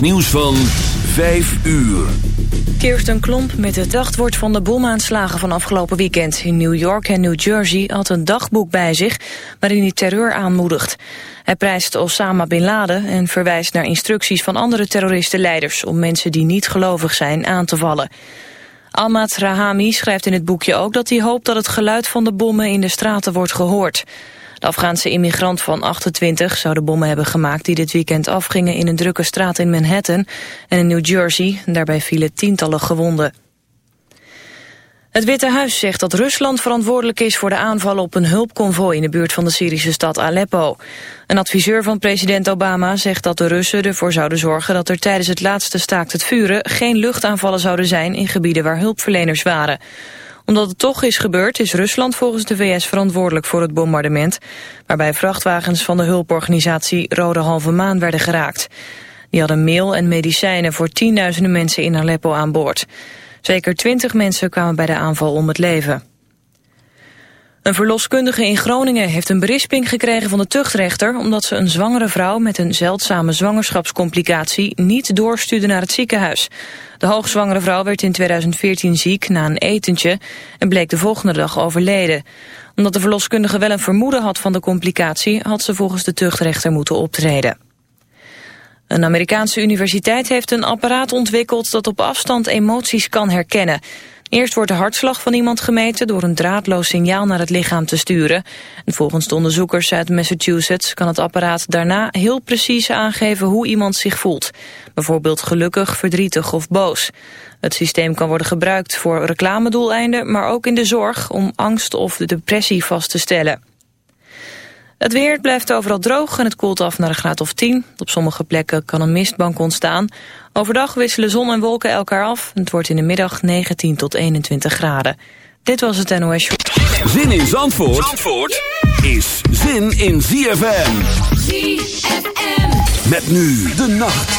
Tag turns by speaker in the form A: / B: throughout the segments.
A: Nieuws van 5 uur.
B: Kirsten Klomp met het dagwoord van de bomaanslagen van afgelopen weekend. In New York en New Jersey had een dagboek bij zich waarin hij terreur aanmoedigt. Hij prijst Osama Bin Laden en verwijst naar instructies van andere terroristenleiders... om mensen die niet gelovig zijn aan te vallen. Ahmad Rahami schrijft in het boekje ook dat hij hoopt dat het geluid van de bommen in de straten wordt gehoord. De Afghaanse immigrant van 28 zou de bommen hebben gemaakt die dit weekend afgingen in een drukke straat in Manhattan en in New Jersey. Daarbij vielen tientallen gewonden. Het Witte Huis zegt dat Rusland verantwoordelijk is voor de aanval op een hulpconvoi in de buurt van de Syrische stad Aleppo. Een adviseur van president Obama zegt dat de Russen ervoor zouden zorgen dat er tijdens het laatste staakt het vuren geen luchtaanvallen zouden zijn in gebieden waar hulpverleners waren omdat het toch is gebeurd is Rusland volgens de VS verantwoordelijk voor het bombardement, waarbij vrachtwagens van de hulporganisatie Rode Halve Maan werden geraakt. Die hadden meel en medicijnen voor tienduizenden mensen in Aleppo aan boord. Zeker twintig mensen kwamen bij de aanval om het leven. Een verloskundige in Groningen heeft een berisping gekregen van de tuchtrechter... omdat ze een zwangere vrouw met een zeldzame zwangerschapscomplicatie... niet doorstuurde naar het ziekenhuis. De hoogzwangere vrouw werd in 2014 ziek na een etentje... en bleek de volgende dag overleden. Omdat de verloskundige wel een vermoeden had van de complicatie... had ze volgens de tuchtrechter moeten optreden. Een Amerikaanse universiteit heeft een apparaat ontwikkeld... dat op afstand emoties kan herkennen... Eerst wordt de hartslag van iemand gemeten door een draadloos signaal naar het lichaam te sturen. En volgens de onderzoekers uit Massachusetts kan het apparaat daarna heel precies aangeven hoe iemand zich voelt. Bijvoorbeeld gelukkig, verdrietig of boos. Het systeem kan worden gebruikt voor reclamedoeleinden, maar ook in de zorg om angst of depressie vast te stellen. Het weer blijft overal droog en het koelt af naar een graad of 10. Op sommige plekken kan een mistbank ontstaan. Overdag wisselen zon en wolken elkaar af. Het wordt in de middag 19 tot 21 graden. Dit was het NOS Show.
A: Zin in Zandvoort, Zandvoort is zin in ZFM.
C: ZFM.
A: Met nu de nacht.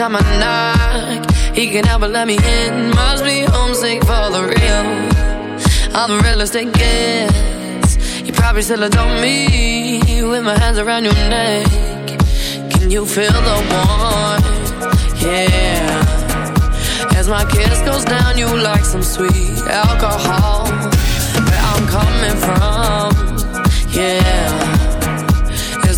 D: Time I knock. He can but let me in. Must be homesick for the real. I'm the realest it gets. You probably still adore me with my hands around your neck. Can you feel the warmth? Yeah. As my kiss goes down, you like some sweet alcohol. Where I'm coming from, yeah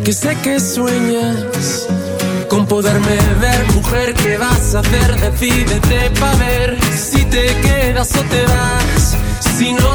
E: porque sé que sueñas con poderme ver, mujer, ¿qué vas a hacer? Decídete pa' ver si te quedas o te vas. Si no,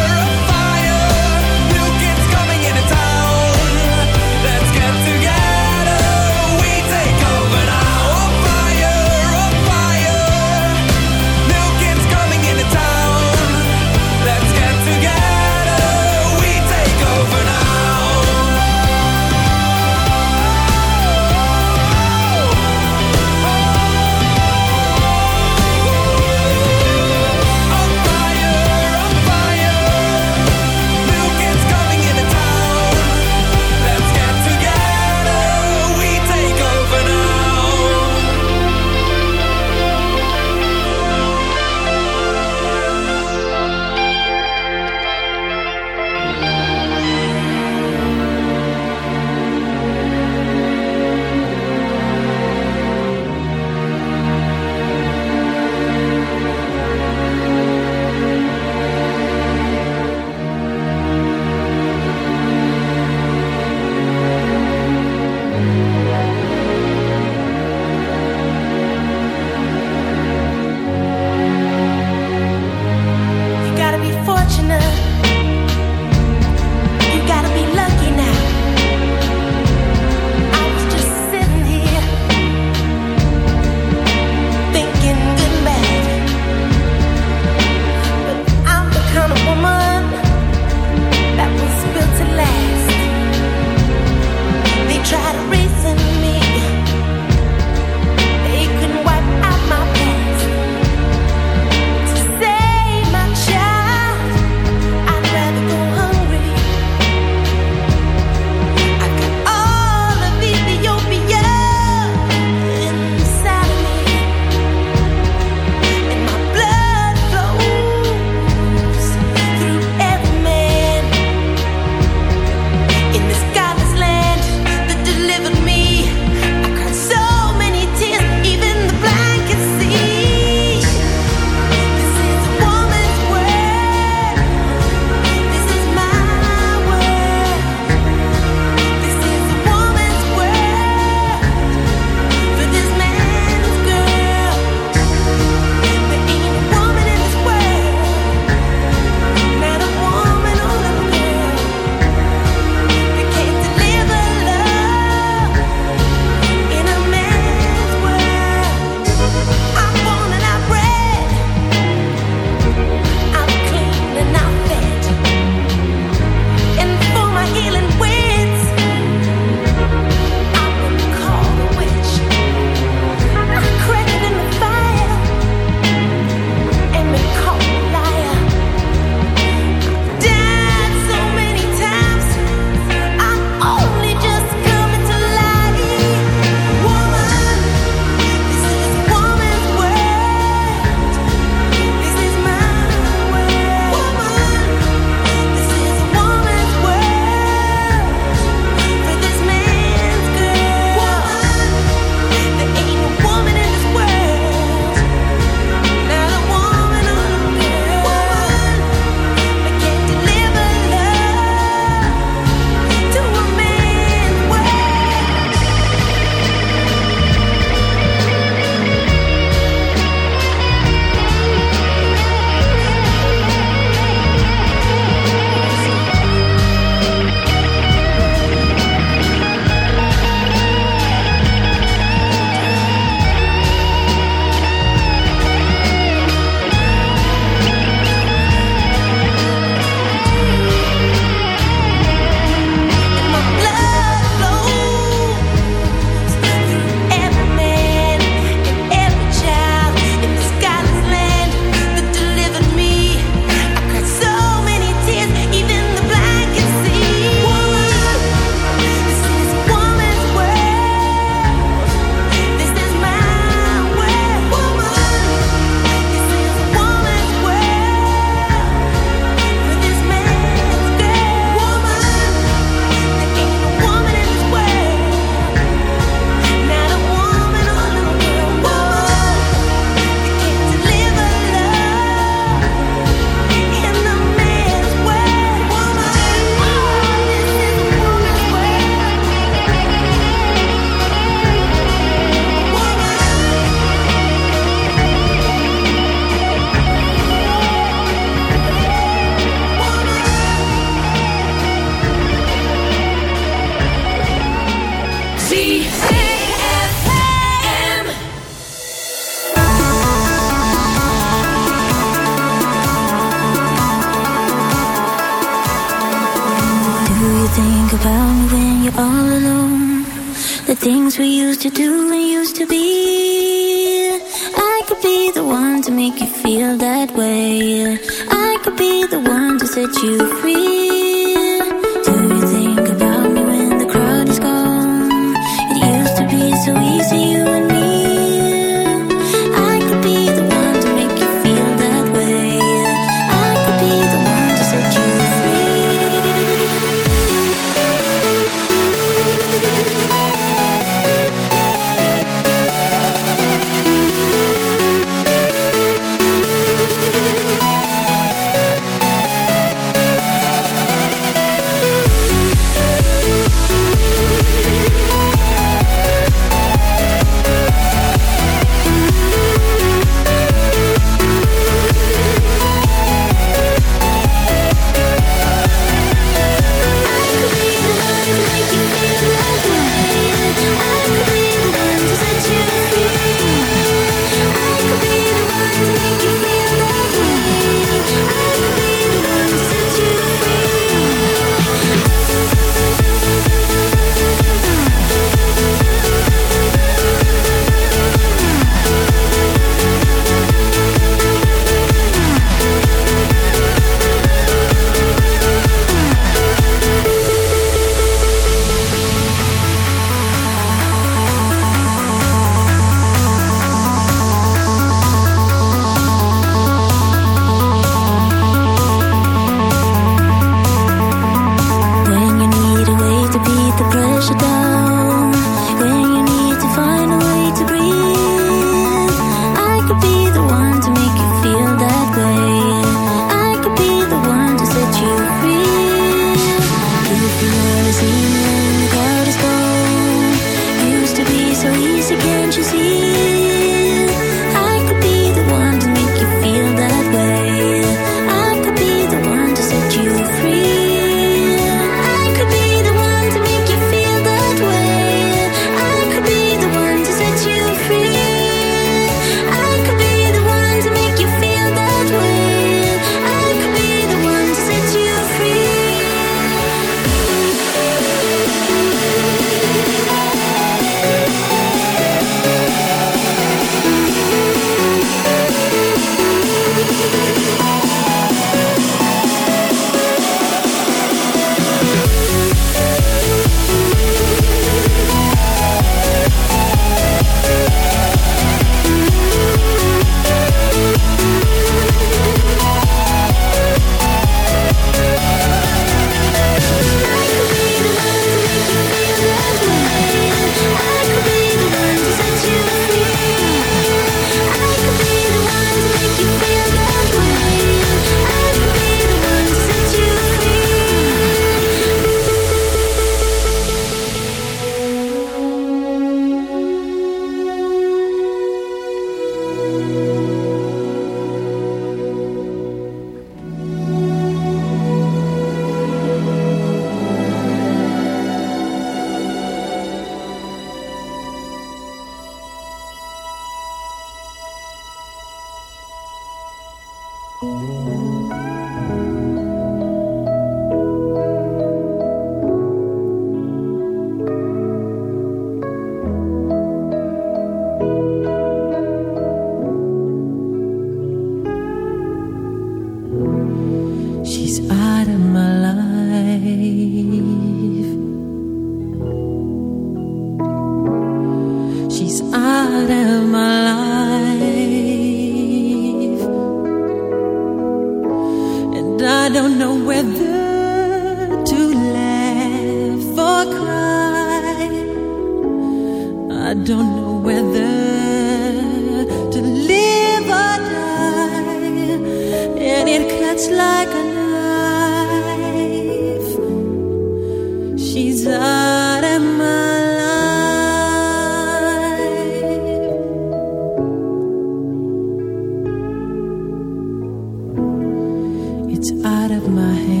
F: Out of my hands.